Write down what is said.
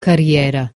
carreira